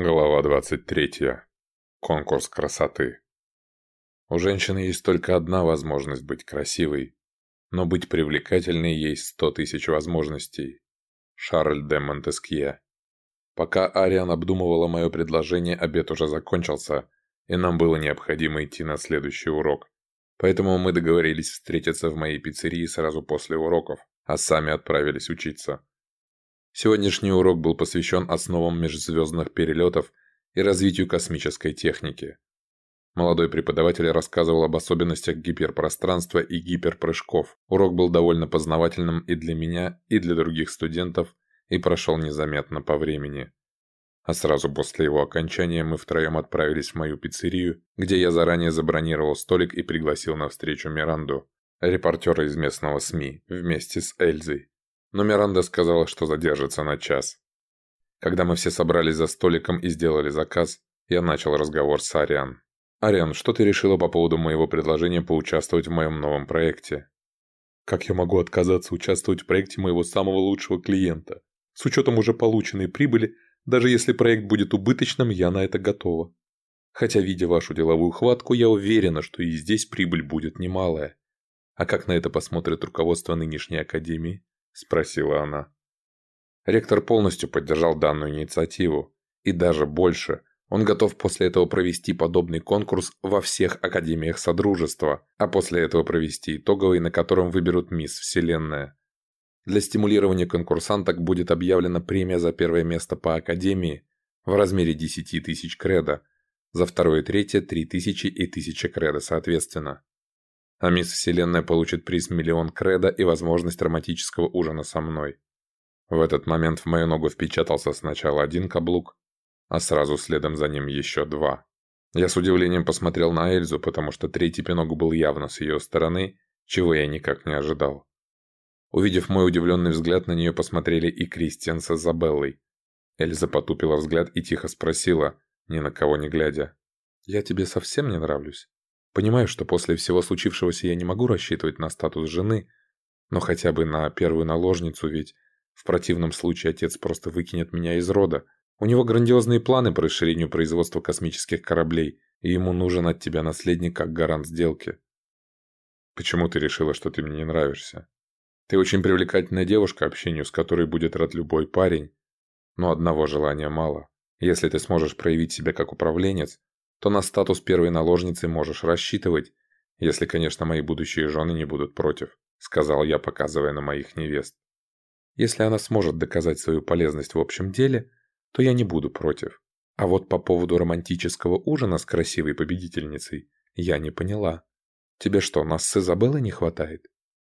Глава 23. Конкурс красоты. У женщины есть только одна возможность быть красивой, но быть привлекательной есть сто тысяч возможностей. Шарль де Монтескье. Пока Ариан обдумывала мое предложение, обед уже закончился, и нам было необходимо идти на следующий урок. Поэтому мы договорились встретиться в моей пиццерии сразу после уроков, а сами отправились учиться. Сегодняшний урок был посвящен основам межзвездных перелетов и развитию космической техники. Молодой преподаватель рассказывал об особенностях гиперпространства и гиперпрыжков. Урок был довольно познавательным и для меня, и для других студентов, и прошел незаметно по времени. А сразу после его окончания мы втроем отправились в мою пиццерию, где я заранее забронировал столик и пригласил на встречу Миранду, репортера из местного СМИ, вместе с Эльзой но Миранда сказала, что задержится на час. Когда мы все собрались за столиком и сделали заказ, я начал разговор с Ариан. «Ариан, что ты решила по поводу моего предложения поучаствовать в моем новом проекте?» «Как я могу отказаться участвовать в проекте моего самого лучшего клиента? С учетом уже полученной прибыли, даже если проект будет убыточным, я на это готова. Хотя, видя вашу деловую хватку, я уверена, что и здесь прибыль будет немалая. А как на это посмотрит руководство нынешней академии?» Спросила она. Ректор полностью поддержал данную инициативу. И даже больше. Он готов после этого провести подобный конкурс во всех академиях Содружества, а после этого провести итоговый, на котором выберут Мисс Вселенная. Для стимулирования конкурсанток будет объявлена премия за первое место по академии в размере 10 тысяч кредо, за второе и третье – 3 тысячи и 1000 кредо соответственно а мисс Вселенная получит приз миллион кредо и возможность романтического ужина со мной. В этот момент в мою ногу впечатался сначала один каблук, а сразу следом за ним еще два. Я с удивлением посмотрел на Эльзу, потому что третий пинок был явно с ее стороны, чего я никак не ожидал. Увидев мой удивленный взгляд, на нее посмотрели и Кристиан с Изабеллой. Эльза потупила взгляд и тихо спросила, ни на кого не глядя. «Я тебе совсем не нравлюсь?» Понимаю, что после всего случившегося я не могу рассчитывать на статус жены, но хотя бы на первую наложницу, ведь в противном случае отец просто выкинет меня из рода. У него грандиозные планы по расширению производства космических кораблей, и ему нужен от тебя наследник как гарант сделки. Почему ты решила, что ты мне не нравишься? Ты очень привлекательная девушка, общению с которой будет рад любой парень, но одного желания мало. Если ты сможешь проявить себя как управленец, то на статус первой наложницы можешь рассчитывать, если, конечно, мои будущие жены не будут против», — сказал я, показывая на моих невест. «Если она сможет доказать свою полезность в общем деле, то я не буду против. А вот по поводу романтического ужина с красивой победительницей я не поняла. Тебе что, нас с Изабеллой не хватает?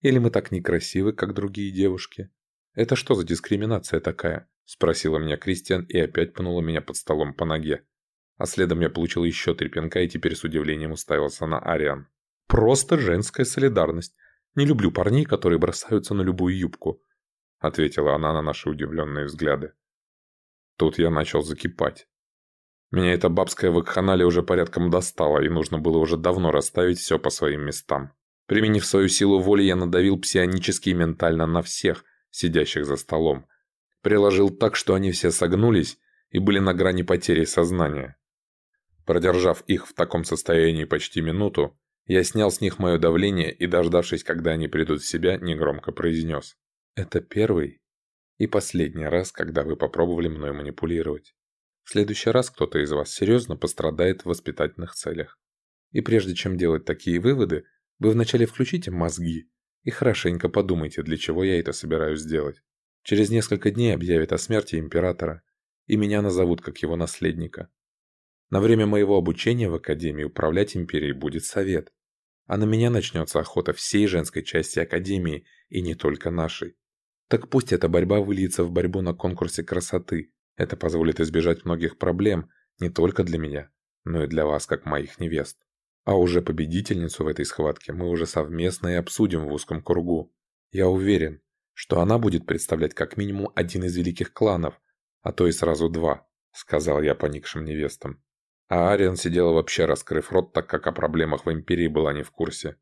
Или мы так некрасивы, как другие девушки? Это что за дискриминация такая?» — спросила меня Кристиан и опять пнула меня под столом по ноге а следом я получил еще три пинка и теперь с удивлением уставился на Ариан. «Просто женская солидарность. Не люблю парней, которые бросаются на любую юбку», — ответила она на наши удивленные взгляды. Тут я начал закипать. Меня эта бабская вакханалия уже порядком достала, и нужно было уже давно расставить все по своим местам. Применив свою силу воли, я надавил псионически и ментально на всех, сидящих за столом. Приложил так, что они все согнулись и были на грани потери сознания. Продержав их в таком состоянии почти минуту, я снял с них мое давление и, дождавшись, когда они придут в себя, негромко произнес. «Это первый и последний раз, когда вы попробовали мной манипулировать. В следующий раз кто-то из вас серьезно пострадает в воспитательных целях. И прежде чем делать такие выводы, вы вначале включите мозги и хорошенько подумайте, для чего я это собираюсь сделать. Через несколько дней объявят о смерти императора, и меня назовут как его наследника. На время моего обучения в Академии управлять Империей будет Совет. А на меня начнется охота всей женской части Академии, и не только нашей. Так пусть эта борьба выльется в борьбу на конкурсе красоты. Это позволит избежать многих проблем, не только для меня, но и для вас, как моих невест. А уже победительницу в этой схватке мы уже совместно и обсудим в узком кругу. Я уверен, что она будет представлять как минимум один из великих кланов, а то и сразу два, сказал я поникшим невестам. А Ариан сидела вообще раскрыв рот, так как о проблемах в Империи была не в курсе.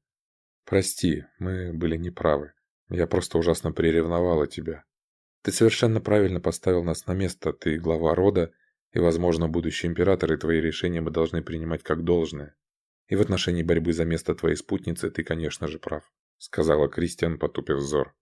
«Прости, мы были неправы. Я просто ужасно приревновала тебя. Ты совершенно правильно поставил нас на место, ты глава рода, И, возможно, будущий император и твои решения мы должны принимать как должное. И в отношении борьбы за место твоей спутницы ты, конечно же, прав», — сказала Кристиан, потупив взор.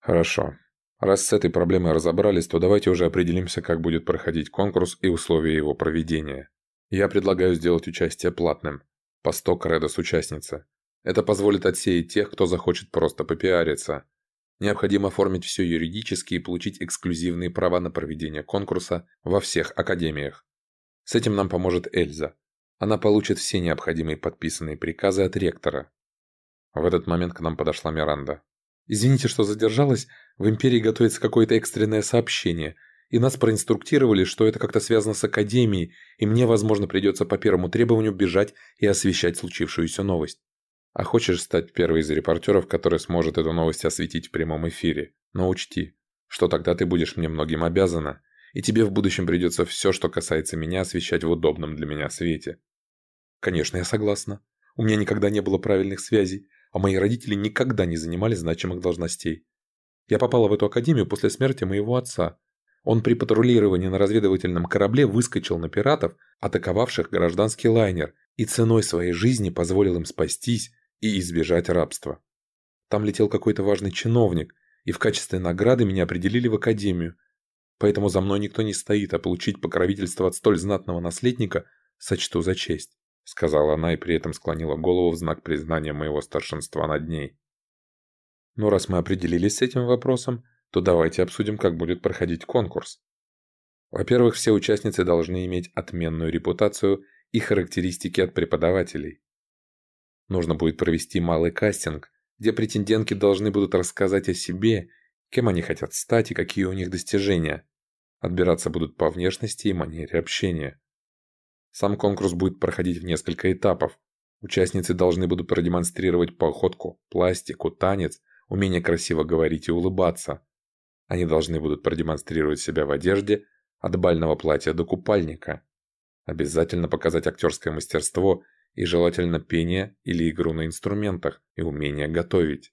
«Хорошо. Раз с этой проблемой разобрались, то давайте уже определимся, как будет проходить конкурс и условия его проведения. Я предлагаю сделать участие платным. По 100 кредо с. Это позволит отсеять тех, кто захочет просто попиариться. Необходимо оформить все юридически и получить эксклюзивные права на проведение конкурса во всех академиях. С этим нам поможет Эльза. Она получит все необходимые подписанные приказы от ректора. В этот момент к нам подошла Миранда. «Извините, что задержалась. В Империи готовится какое-то экстренное сообщение, и нас проинструктировали, что это как-то связано с Академией, и мне, возможно, придется по первому требованию бежать и освещать случившуюся новость. А хочешь стать первой из репортеров, который сможет эту новость осветить в прямом эфире? Но учти, что тогда ты будешь мне многим обязана, и тебе в будущем придется все, что касается меня, освещать в удобном для меня свете. Конечно, я согласна. У меня никогда не было правильных связей, а мои родители никогда не занимали значимых должностей. Я попала в эту академию после смерти моего отца. Он при патрулировании на разведывательном корабле выскочил на пиратов, атаковавших гражданский лайнер, и ценой своей жизни позволил им спастись и избежать рабства. Там летел какой-то важный чиновник, и в качестве награды меня определили в академию. Поэтому за мной никто не стоит, а получить покровительство от столь знатного наследника сочту за честь», — сказала она и при этом склонила голову в знак признания моего старшинства над ней. «Ну, раз мы определились с этим вопросом, то давайте обсудим, как будет проходить конкурс. Во-первых, все участницы должны иметь отменную репутацию и характеристики от преподавателей. Нужно будет провести малый кастинг, где претендентки должны будут рассказать о себе, кем они хотят стать и какие у них достижения. Отбираться будут по внешности и манере общения. Сам конкурс будет проходить в несколько этапов. Участницы должны будут продемонстрировать походку, пластику, танец, умение красиво говорить и улыбаться. Они должны будут продемонстрировать себя в одежде, от бального платья до купальника. Обязательно показать актерское мастерство и желательно пение или игру на инструментах и умение готовить.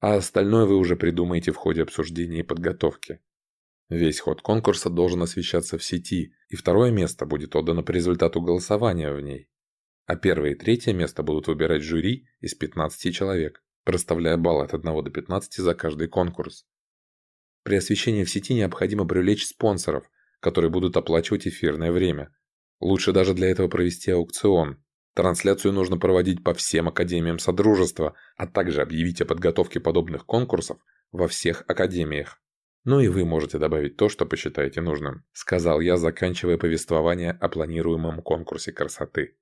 А остальное вы уже придумаете в ходе обсуждения и подготовки. Весь ход конкурса должен освещаться в сети, и второе место будет отдано по результату голосования в ней. А первое и третье место будут выбирать жюри из 15 человек, проставляя балл от 1 до 15 за каждый конкурс. При освещении в сети необходимо привлечь спонсоров, которые будут оплачивать эфирное время. Лучше даже для этого провести аукцион, Трансляцию нужно проводить по всем академиям Содружества, а также объявить о подготовке подобных конкурсов во всех академиях. Ну и вы можете добавить то, что посчитаете нужным, сказал я, заканчивая повествование о планируемом конкурсе красоты.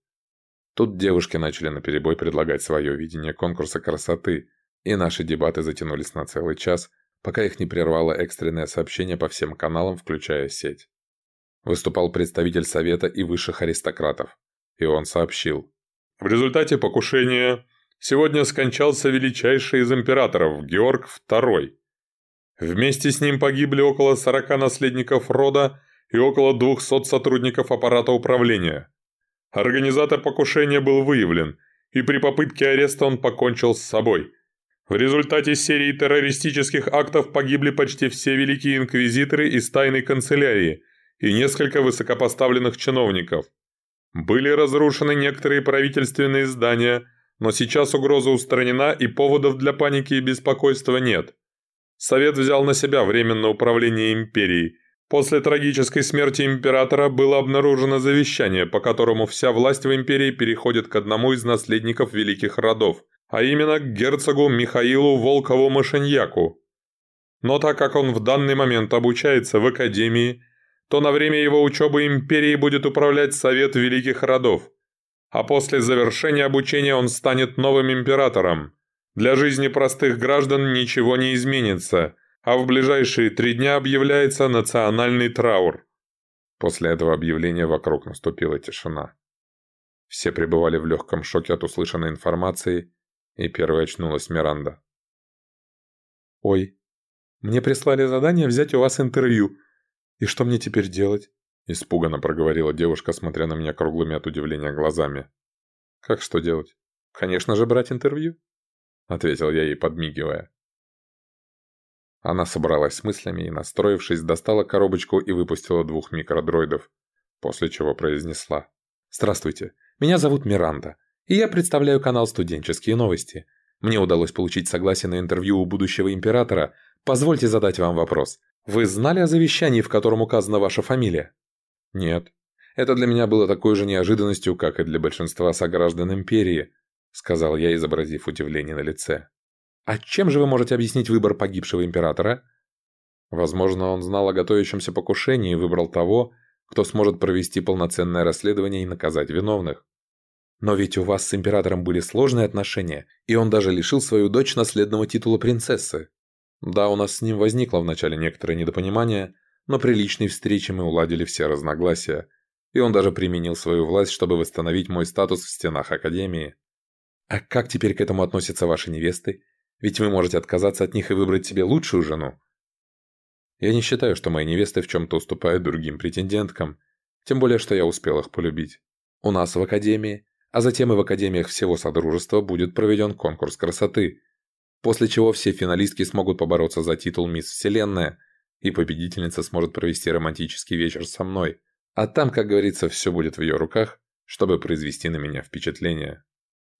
Тут девушки начали наперебой предлагать свое видение конкурса красоты, и наши дебаты затянулись на целый час, пока их не прервало экстренное сообщение по всем каналам, включая сеть. Выступал представитель Совета и высших аристократов и он сообщил. В результате покушения сегодня скончался величайший из императоров Георг II. Вместе с ним погибли около 40 наследников рода и около 200 сотрудников аппарата управления. Организатор покушения был выявлен, и при попытке ареста он покончил с собой. В результате серии террористических актов погибли почти все великие инквизиторы из тайной канцелярии и несколько высокопоставленных чиновников – были разрушены некоторые правительственные здания, но сейчас угроза устранена и поводов для паники и беспокойства нет. Совет взял на себя временное управление империей. После трагической смерти императора было обнаружено завещание, по которому вся власть в империи переходит к одному из наследников великих родов, а именно к герцогу Михаилу Волкову-Машиньяку. Но так как он в данный момент обучается в академии то на время его учебы империей будет управлять Совет Великих Родов, а после завершения обучения он станет новым императором. Для жизни простых граждан ничего не изменится, а в ближайшие три дня объявляется национальный траур. После этого объявления вокруг наступила тишина. Все пребывали в легком шоке от услышанной информации, и первой очнулась Миранда. «Ой, мне прислали задание взять у вас интервью», «И что мне теперь делать?» Испуганно проговорила девушка, смотря на меня круглыми от удивления глазами. «Как что делать? Конечно же, брать интервью!» Ответил я ей, подмигивая. Она собралась с мыслями и, настроившись, достала коробочку и выпустила двух микродроидов. после чего произнесла. «Здравствуйте, меня зовут Миранда, и я представляю канал «Студенческие новости». Мне удалось получить согласие на интервью у будущего императора. Позвольте задать вам вопрос. Вы знали о завещании, в котором указана ваша фамилия?» «Нет. Это для меня было такой же неожиданностью, как и для большинства сограждан империи», сказал я, изобразив удивление на лице. «А чем же вы можете объяснить выбор погибшего императора?» Возможно, он знал о готовящемся покушении и выбрал того, кто сможет провести полноценное расследование и наказать виновных. Но ведь у вас с императором были сложные отношения, и он даже лишил свою дочь наследного титула принцессы. Да, у нас с ним возникло вначале некоторое недопонимание, но при личной встрече мы уладили все разногласия, и он даже применил свою власть, чтобы восстановить мой статус в стенах Академии. А как теперь к этому относятся ваши невесты? Ведь вы можете отказаться от них и выбрать себе лучшую жену. Я не считаю, что мои невесты в чем-то уступают другим претенденткам, тем более, что я успел их полюбить. У нас в Академии, а затем и в Академиях всего Содружества будет проведен конкурс красоты, после чего все финалистки смогут побороться за титул «Мисс Вселенная», и победительница сможет провести романтический вечер со мной. А там, как говорится, все будет в ее руках, чтобы произвести на меня впечатление.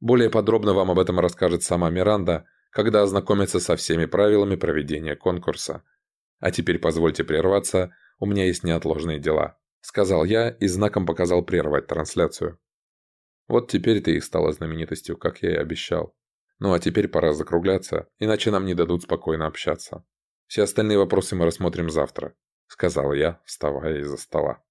Более подробно вам об этом расскажет сама Миранда, когда ознакомится со всеми правилами проведения конкурса. А теперь позвольте прерваться, у меня есть неотложные дела», — сказал я и знаком показал прервать трансляцию. Вот теперь ты и стала знаменитостью, как я и обещал. Ну а теперь пора закругляться, иначе нам не дадут спокойно общаться. Все остальные вопросы мы рассмотрим завтра», — сказал я, вставая из-за стола.